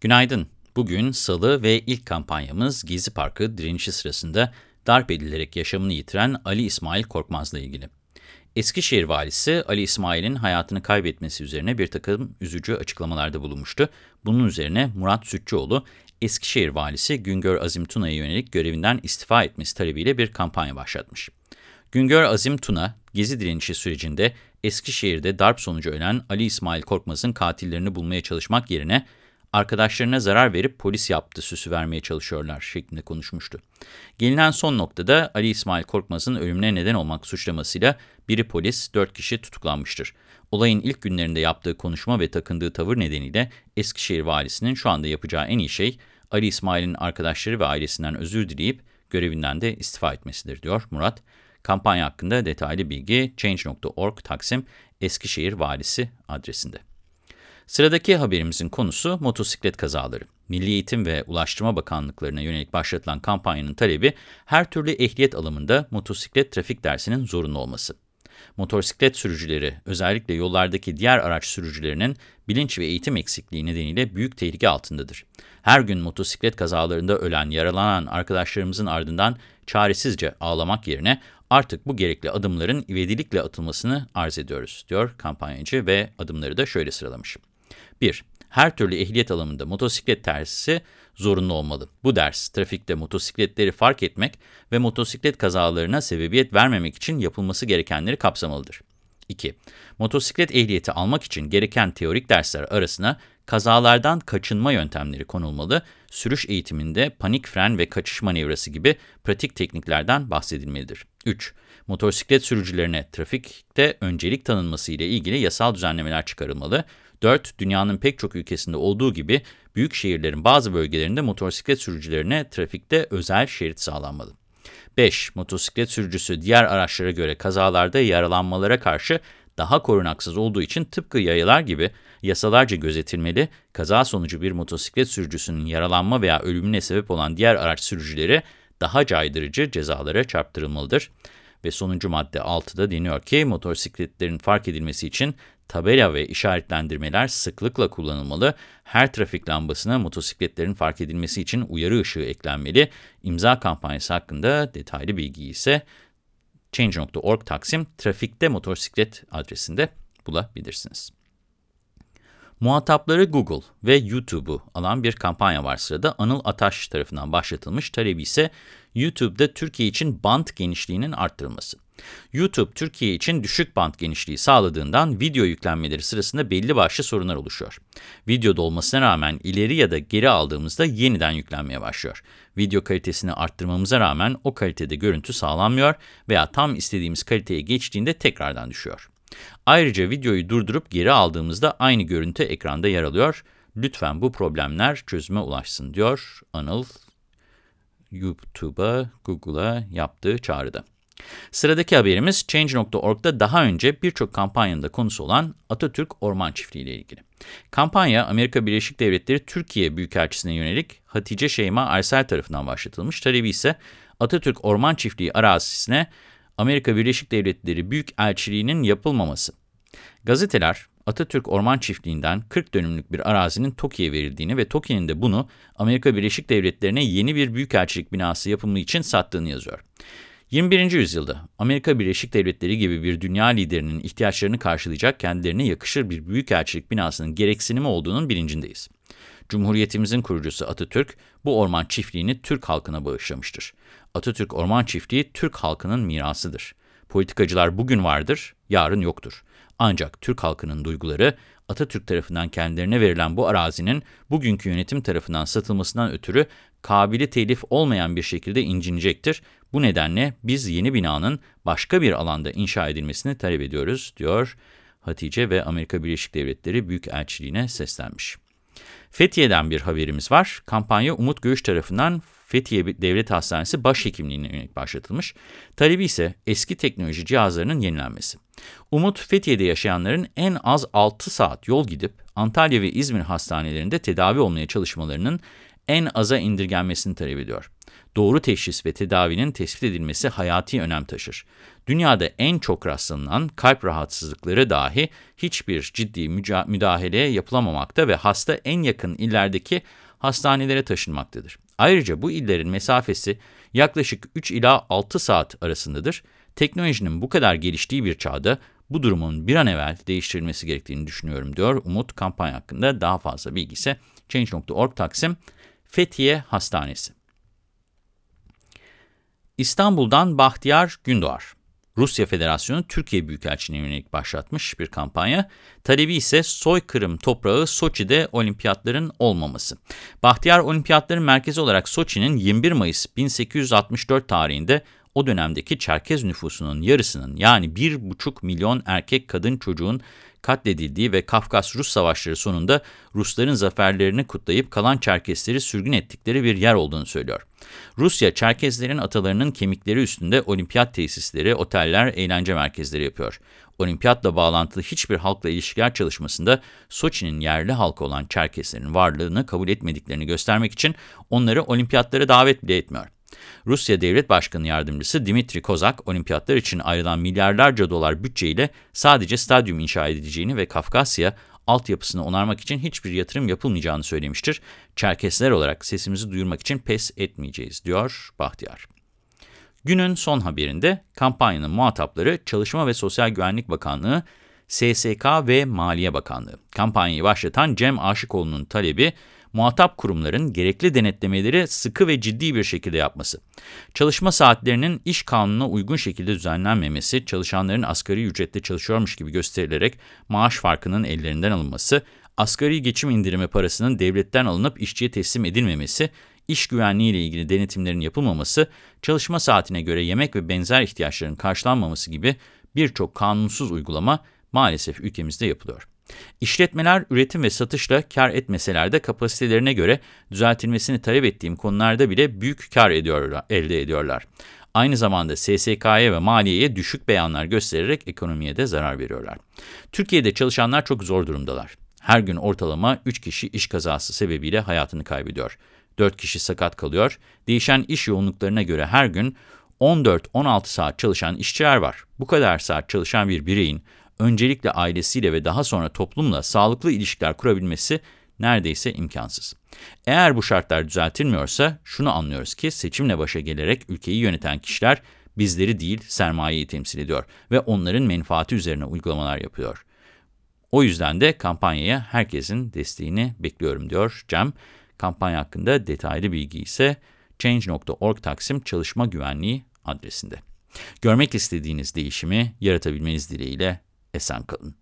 Günaydın. Bugün Salı ve ilk kampanyamız Gezi Parkı direnişi sırasında darp edilerek yaşamını yitiren Ali İsmail Korkmaz'la ilgili. Eskişehir valisi Ali İsmail'in hayatını kaybetmesi üzerine bir takım üzücü açıklamalarda bulunmuştu. Bunun üzerine Murat Sütçüoğlu, Eskişehir valisi Güngör Azim Tuna'ya yönelik görevinden istifa etmesi talebiyle bir kampanya başlatmış. Güngör Azim Tuna, Gezi direnişi sürecinde Eskişehir'de darp sonucu ölen Ali İsmail Korkmaz'ın katillerini bulmaya çalışmak yerine arkadaşlarına zarar verip polis yaptı süsü vermeye çalışıyorlar şeklinde konuşmuştu. Gelinen son noktada Ali İsmail Korkmaz'ın ölümüne neden olmak suçlamasıyla biri polis, dört kişi tutuklanmıştır. Olayın ilk günlerinde yaptığı konuşma ve takındığı tavır nedeniyle Eskişehir valisinin şu anda yapacağı en iyi şey Ali İsmail'in arkadaşları ve ailesinden özür dileyip görevinden de istifa etmesidir diyor Murat. Kampanya hakkında detaylı bilgi Change.org Taksim Eskişehir Valisi adresinde. Sıradaki haberimizin konusu motosiklet kazaları. Milli Eğitim ve Ulaştırma Bakanlıklarına yönelik başlatılan kampanyanın talebi her türlü ehliyet alımında motosiklet trafik dersinin zorunlu olması. Motosiklet sürücüleri, özellikle yollardaki diğer araç sürücülerinin bilinç ve eğitim eksikliği nedeniyle büyük tehlike altındadır. Her gün motosiklet kazalarında ölen, yaralanan arkadaşlarımızın ardından çaresizce ağlamak yerine artık bu gerekli adımların ivedilikle atılmasını arz ediyoruz, diyor kampanyacı ve adımları da şöyle sıralamış. 1. Her türlü ehliyet alımında motosiklet tersi zorunlu olmalı. Bu ders, trafikte motosikletleri fark etmek ve motosiklet kazalarına sebebiyet vermemek için yapılması gerekenleri kapsamalıdır. 2. Motosiklet ehliyeti almak için gereken teorik dersler arasına kazalardan kaçınma yöntemleri konulmalı, sürüş eğitiminde panik fren ve kaçış manevrası gibi pratik tekniklerden bahsedilmelidir. 3. Motosiklet sürücülerine trafikte öncelik tanınması ile ilgili yasal düzenlemeler çıkarılmalı. 4. Dünyanın pek çok ülkesinde olduğu gibi büyük şehirlerin bazı bölgelerinde motosiklet sürücülerine trafikte özel şerit sağlanmalı. 5. Motosiklet sürücüsü diğer araçlara göre kazalarda yaralanmalara karşı daha korunaksız olduğu için tıpkı yayalar gibi yasalarca gözetilmeli, kaza sonucu bir motosiklet sürücüsünün yaralanma veya ölümüne sebep olan diğer araç sürücüleri daha caydırıcı cezalara çarptırılmalıdır. Ve sonuncu madde 6'da deniyor ki motosikletlerin fark edilmesi için tabela ve işaretlendirmeler sıklıkla kullanılmalı. Her trafik lambasına motosikletlerin fark edilmesi için uyarı ışığı eklenmeli. İmza kampanyası hakkında detaylı bilgi ise Change.org Taksim Trafikte Motosiklet adresinde bulabilirsiniz. Muhatapları Google ve YouTube'u alan bir kampanya var sırada. Anıl Ataş tarafından başlatılmış. Talebi ise YouTube'da Türkiye için bant genişliğinin arttırılması. YouTube, Türkiye için düşük bant genişliği sağladığından video yüklenmeleri sırasında belli başlı sorunlar oluşuyor. Video dolmasına rağmen ileri ya da geri aldığımızda yeniden yüklenmeye başlıyor. Video kalitesini arttırmamıza rağmen o kalitede görüntü sağlanmıyor veya tam istediğimiz kaliteye geçtiğinde tekrardan düşüyor. Ayrıca videoyu durdurup geri aldığımızda aynı görüntü ekranda yer alıyor. Lütfen bu problemler çözüme ulaşsın diyor Anıl YouTube'a, Google'a yaptığı çağrıda. Sıradaki haberimiz Change.org'da daha önce birçok kampanyanın da konusu olan Atatürk Orman Çiftliği ile ilgili. Kampanya Amerika Birleşik Devletleri Türkiye Büyükelçisi'ne yönelik Hatice Şeyma Arsel tarafından başlatılmış. Talebi ise Atatürk Orman Çiftliği arazisine Amerika Birleşik Devletleri Büyükelçiliği'nin yapılmaması. Gazeteler Atatürk Orman Çiftliği'nden 40 dönümlük bir arazinin TOKİ'ye verildiğini ve TOKİ'nin de bunu Amerika Birleşik Devletleri'ne yeni bir büyükelçilik binası yapımı için sattığını yazıyor. 21. yüzyılda Amerika Birleşik Devletleri gibi bir dünya liderinin ihtiyaçlarını karşılayacak kendilerine yakışır bir büyükelçilik binasının gereksinimi olduğunun bilincindeyiz. Cumhuriyetimizin kurucusu Atatürk bu orman çiftliğini Türk halkına bağışlamıştır. Atatürk Orman Çiftliği Türk halkının mirasıdır. Politikacılar bugün vardır, yarın yoktur. Ancak Türk halkının duyguları Atatürk tarafından kendilerine verilen bu arazinin bugünkü yönetim tarafından satılmasından ötürü kabili telif olmayan bir şekilde incinecektir. Bu nedenle biz yeni binanın başka bir alanda inşa edilmesini talep ediyoruz, diyor Hatice ve Amerika Birleşik Devletleri Büyükelçiliğine seslenmiş. Fethiye'den bir haberimiz var. Kampanya Umut Göğüş tarafından Fethiye Devlet Hastanesi başhekimliğine yönelik başlatılmış. Talebi ise eski teknoloji cihazlarının yenilenmesi. Umut, Fethiye'de yaşayanların en az 6 saat yol gidip Antalya ve İzmir hastanelerinde tedavi olmaya çalışmalarının en aza indirgenmesini talep ediyor. Doğru teşhis ve tedavinin tespit edilmesi hayati önem taşır. Dünyada en çok rastlanılan kalp rahatsızlıkları dahi hiçbir ciddi müdahaleye yapılamamakta ve hasta en yakın illerdeki hastanelere taşınmaktadır. Ayrıca bu illerin mesafesi yaklaşık 3 ila 6 saat arasındadır. Teknolojinin bu kadar geliştiği bir çağda bu durumun bir an evvel değiştirilmesi gerektiğini düşünüyorum diyor Umut kampanya hakkında daha fazla bilgi ise Change.org Taksim Fethiye Hastanesi. İstanbul'dan Bahtiyar Gündoğar. Rusya Federasyonu Türkiye Büyükelçiliğine yönelik başlatmış bir kampanya. Talebi ise soykırım toprağı Soçi'de olimpiyatların olmaması. Bahtiyar olimpiyatların merkezi olarak Soçi'nin 21 Mayıs 1864 tarihinde o dönemdeki Çerkez nüfusunun yarısının yani 1,5 milyon erkek kadın çocuğun katledildiği ve Kafkas-Rus savaşları sonunda Rusların zaferlerini kutlayıp kalan Çerkesleri sürgün ettikleri bir yer olduğunu söylüyor. Rusya, Çerkezlerin atalarının kemikleri üstünde olimpiyat tesisleri, oteller, eğlence merkezleri yapıyor. Olimpiyatla bağlantılı hiçbir halkla ilişkiler çalışmasında Soçi'nin yerli halkı olan Çerkeslerin varlığını kabul etmediklerini göstermek için onları olimpiyatlara davet bile etmiyor. Rusya Devlet Başkanı Yardımcısı Dimitri Kozak, olimpiyatlar için ayrılan milyarlarca dolar bütçeyle sadece stadyum inşa edileceğini ve Kafkasya altyapısını onarmak için hiçbir yatırım yapılmayacağını söylemiştir. Çerkesler olarak sesimizi duyurmak için pes etmeyeceğiz, diyor Bahtiyar. Günün son haberinde kampanyanın muhatapları Çalışma ve Sosyal Güvenlik Bakanlığı, SSK ve Maliye Bakanlığı. Kampanyayı başlatan Cem Aşıkoğlu'nun talebi, muhatap kurumların gerekli denetlemeleri sıkı ve ciddi bir şekilde yapması. Çalışma saatlerinin iş kanununa uygun şekilde düzenlenmemesi, çalışanların asgari ücretle çalışıyormuş gibi gösterilerek maaş farkının ellerinden alınması, asgari geçim indirimi parasının devletten alınıp işçiye teslim edilmemesi, iş güvenliği ile ilgili denetimlerin yapılmaması, çalışma saatine göre yemek ve benzer ihtiyaçların karşılanmaması gibi birçok kanunsuz uygulama maalesef ülkemizde yapılıyor. İşletmeler üretim ve satışla kar etmeseler de kapasitelerine göre düzeltilmesini talep ettiğim konularda bile büyük kar ediyorlar, elde ediyorlar. Aynı zamanda SSK'ya ve maliyeye düşük beyanlar göstererek ekonomiye de zarar veriyorlar. Türkiye'de çalışanlar çok zor durumdalar. Her gün ortalama 3 kişi iş kazası sebebiyle hayatını kaybediyor. 4 kişi sakat kalıyor. Değişen iş yoğunluklarına göre her gün 14-16 saat çalışan işçiler var. Bu kadar saat çalışan bir bireyin öncelikle ailesiyle ve daha sonra toplumla sağlıklı ilişkiler kurabilmesi neredeyse imkansız. Eğer bu şartlar düzeltilmiyorsa şunu anlıyoruz ki seçimle başa gelerek ülkeyi yöneten kişiler bizleri değil sermayeyi temsil ediyor ve onların menfaati üzerine uygulamalar yapıyor. O yüzden de kampanyaya herkesin desteğini bekliyorum diyor Cem. Kampanya hakkında detaylı bilgi ise change.org Taksim Çalışma Güvenliği adresinde. Görmek istediğiniz değişimi yaratabilmeniz dileğiyle esen kalın.